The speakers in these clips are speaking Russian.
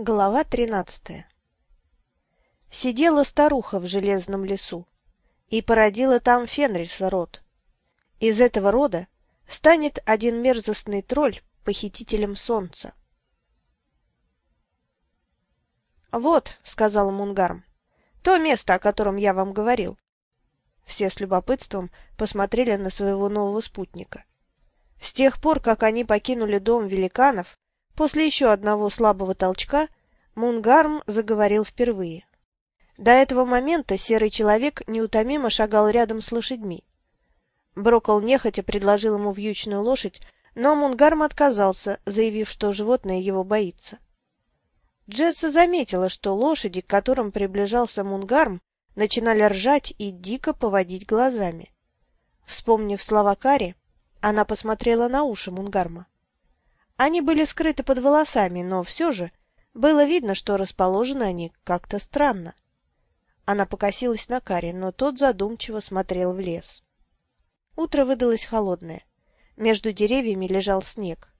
Глава тринадцатая Сидела старуха в железном лесу и породила там Фенриса род. Из этого рода станет один мерзостный тролль похитителем солнца. «Вот», — сказал Мунгарм, — «то место, о котором я вам говорил». Все с любопытством посмотрели на своего нового спутника. С тех пор, как они покинули дом великанов, После еще одного слабого толчка Мунгарм заговорил впервые. До этого момента серый человек неутомимо шагал рядом с лошадьми. Брокол нехотя предложил ему вьючную лошадь, но Мунгарм отказался, заявив, что животное его боится. Джесса заметила, что лошади, к которым приближался Мунгарм, начинали ржать и дико поводить глазами. Вспомнив слова Кари, она посмотрела на уши Мунгарма. Они были скрыты под волосами, но все же было видно, что расположены они как-то странно. Она покосилась на Кари, но тот задумчиво смотрел в лес. Утро выдалось холодное. Между деревьями лежал снег.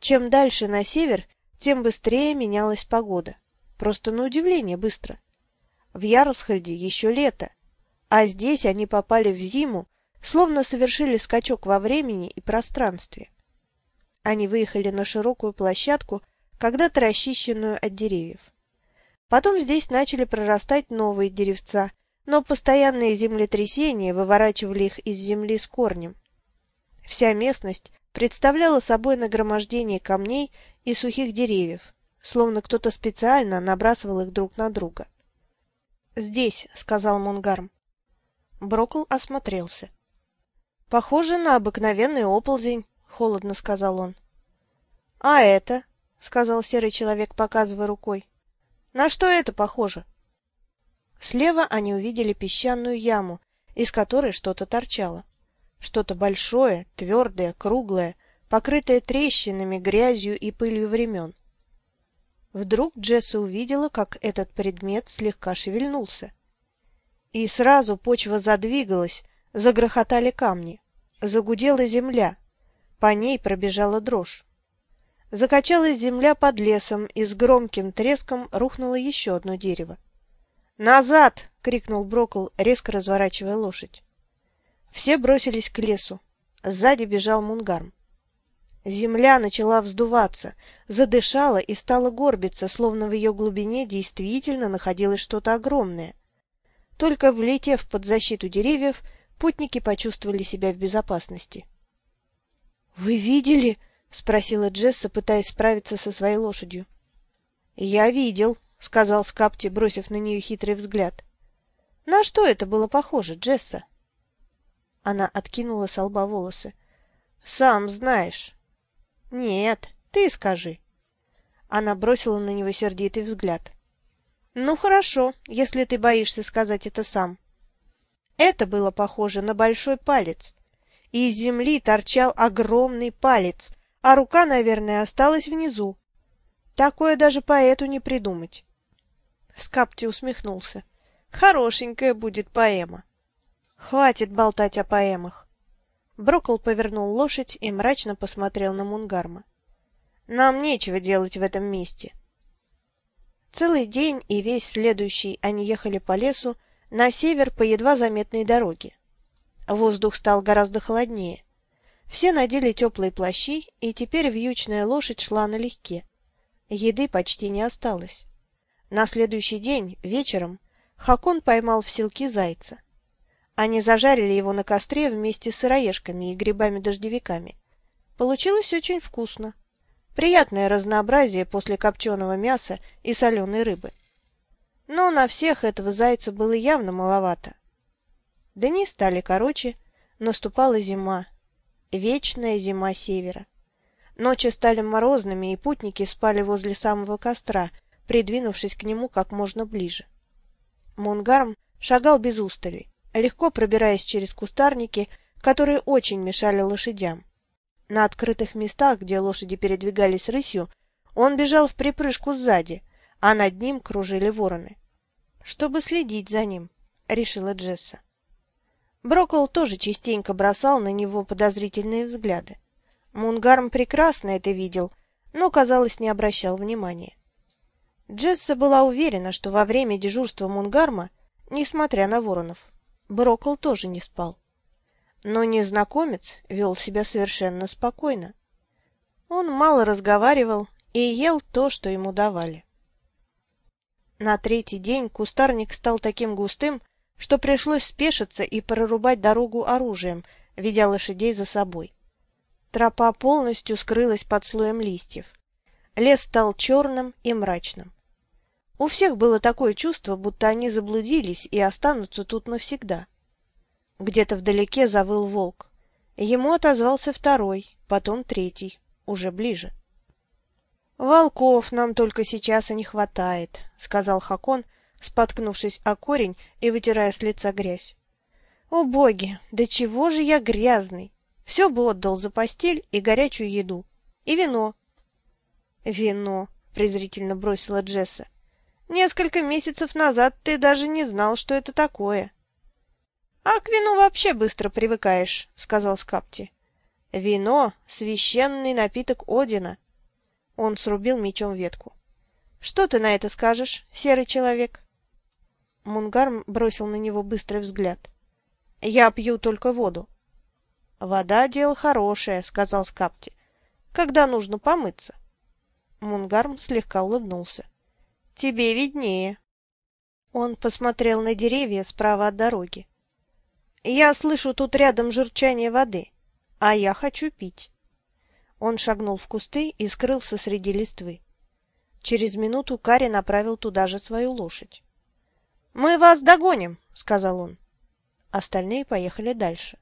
Чем дальше на север, тем быстрее менялась погода. Просто на удивление быстро. В Ярлсхальде еще лето, а здесь они попали в зиму, словно совершили скачок во времени и пространстве. Они выехали на широкую площадку, когда-то расчищенную от деревьев. Потом здесь начали прорастать новые деревца, но постоянные землетрясения выворачивали их из земли с корнем. Вся местность представляла собой нагромождение камней и сухих деревьев, словно кто-то специально набрасывал их друг на друга. «Здесь», — сказал Мунгарм. Брокл осмотрелся. «Похоже на обыкновенный оползень», холодно сказал он. А это? сказал серый человек, показывая рукой. На что это похоже? Слева они увидели песчаную яму, из которой что-то торчало. Что-то большое, твердое, круглое, покрытое трещинами, грязью и пылью времен. Вдруг Джесса увидела, как этот предмет слегка шевельнулся. И сразу почва задвигалась, загрохотали камни, загудела земля, по ней пробежала дрожь. Закачалась земля под лесом, и с громким треском рухнуло еще одно дерево. «Назад!» — крикнул Брокл, резко разворачивая лошадь. Все бросились к лесу. Сзади бежал Мунгарм. Земля начала вздуваться, задышала и стала горбиться, словно в ее глубине действительно находилось что-то огромное. Только влетев под защиту деревьев, путники почувствовали себя в безопасности. «Вы видели?» — спросила Джесса, пытаясь справиться со своей лошадью. «Я видел», — сказал Скапти, бросив на нее хитрый взгляд. «На что это было похоже, Джесса?» Она откинула с лба волосы. «Сам знаешь». «Нет, ты скажи». Она бросила на него сердитый взгляд. «Ну хорошо, если ты боишься сказать это сам». Это было похоже на большой палец, и из земли торчал огромный палец, а рука, наверное, осталась внизу. Такое даже поэту не придумать. Скапти усмехнулся. Хорошенькая будет поэма. Хватит болтать о поэмах. Брокл повернул лошадь и мрачно посмотрел на Мунгарма. Нам нечего делать в этом месте. Целый день и весь следующий они ехали по лесу на север по едва заметной дороге. Воздух стал гораздо холоднее. Все надели теплые плащи, и теперь вьючная лошадь шла налегке. Еды почти не осталось. На следующий день, вечером, Хакон поймал в селки зайца. Они зажарили его на костре вместе с сыроежками и грибами-дождевиками. Получилось очень вкусно. Приятное разнообразие после копченого мяса и соленой рыбы. Но на всех этого зайца было явно маловато. Дни стали короче, наступала зима, вечная зима севера. Ночи стали морозными, и путники спали возле самого костра, придвинувшись к нему как можно ближе. Мунгарм шагал без устали, легко пробираясь через кустарники, которые очень мешали лошадям. На открытых местах, где лошади передвигались рысью, он бежал в припрыжку сзади, а над ним кружили вороны. «Чтобы следить за ним», — решила Джесса. Брокол тоже частенько бросал на него подозрительные взгляды. Мунгарм прекрасно это видел, но, казалось, не обращал внимания. Джесса была уверена, что во время дежурства Мунгарма, несмотря на воронов, Брокл тоже не спал. Но незнакомец вел себя совершенно спокойно. Он мало разговаривал и ел то, что ему давали. На третий день кустарник стал таким густым, что пришлось спешиться и прорубать дорогу оружием, ведя лошадей за собой. Тропа полностью скрылась под слоем листьев. Лес стал черным и мрачным. У всех было такое чувство, будто они заблудились и останутся тут навсегда. Где-то вдалеке завыл волк. Ему отозвался второй, потом третий, уже ближе. «Волков нам только сейчас и не хватает», — сказал Хакон, споткнувшись о корень и вытирая с лица грязь. «О боги, да чего же я грязный! Все бы отдал за постель и горячую еду. И вино». «Вино», — презрительно бросила Джесса. «Несколько месяцев назад ты даже не знал, что это такое». «А к вину вообще быстро привыкаешь», — сказал Скапти. «Вино — священный напиток Одина». Он срубил мечом ветку. «Что ты на это скажешь, серый человек?» Мунгарм бросил на него быстрый взгляд. «Я пью только воду». «Вода — дело хорошее», — сказал Скапти. «Когда нужно помыться?» Мунгарм слегка улыбнулся. «Тебе виднее». Он посмотрел на деревья справа от дороги. «Я слышу тут рядом журчание воды, а я хочу пить». Он шагнул в кусты и скрылся среди листвы. Через минуту Кари направил туда же свою лошадь. «Мы вас догоним», — сказал он. Остальные поехали дальше.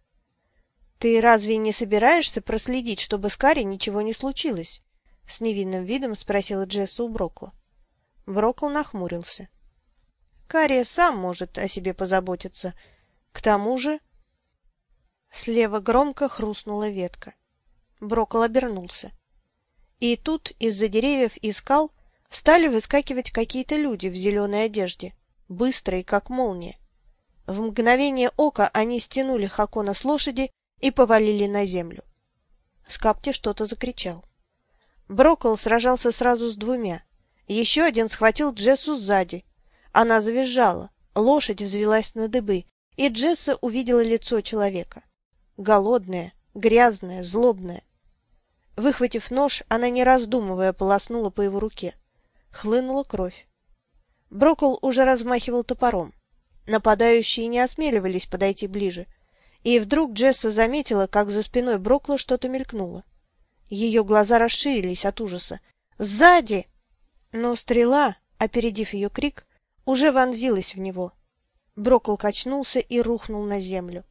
«Ты разве не собираешься проследить, чтобы с Кари ничего не случилось?» — с невинным видом спросила Джесса у Брокла. Брокл нахмурился. «Карри сам может о себе позаботиться. К тому же...» Слева громко хрустнула ветка. Брокл обернулся. И тут из-за деревьев и скал стали выскакивать какие-то люди в зеленой одежде, быстрые, как молния. В мгновение ока они стянули Хакона с лошади и повалили на землю. Скапти что-то закричал. Брокл сражался сразу с двумя. Еще один схватил Джессу сзади. Она завизжала, лошадь взвелась на дыбы, и Джесса увидела лицо человека. Голодное, грязное, злобное. Выхватив нож, она, не раздумывая, полоснула по его руке. Хлынула кровь. Брокл уже размахивал топором. Нападающие не осмеливались подойти ближе. И вдруг Джесса заметила, как за спиной Брокла что-то мелькнуло. Ее глаза расширились от ужаса. «Сзади!» Но стрела, опередив ее крик, уже вонзилась в него. Брокл качнулся и рухнул на землю.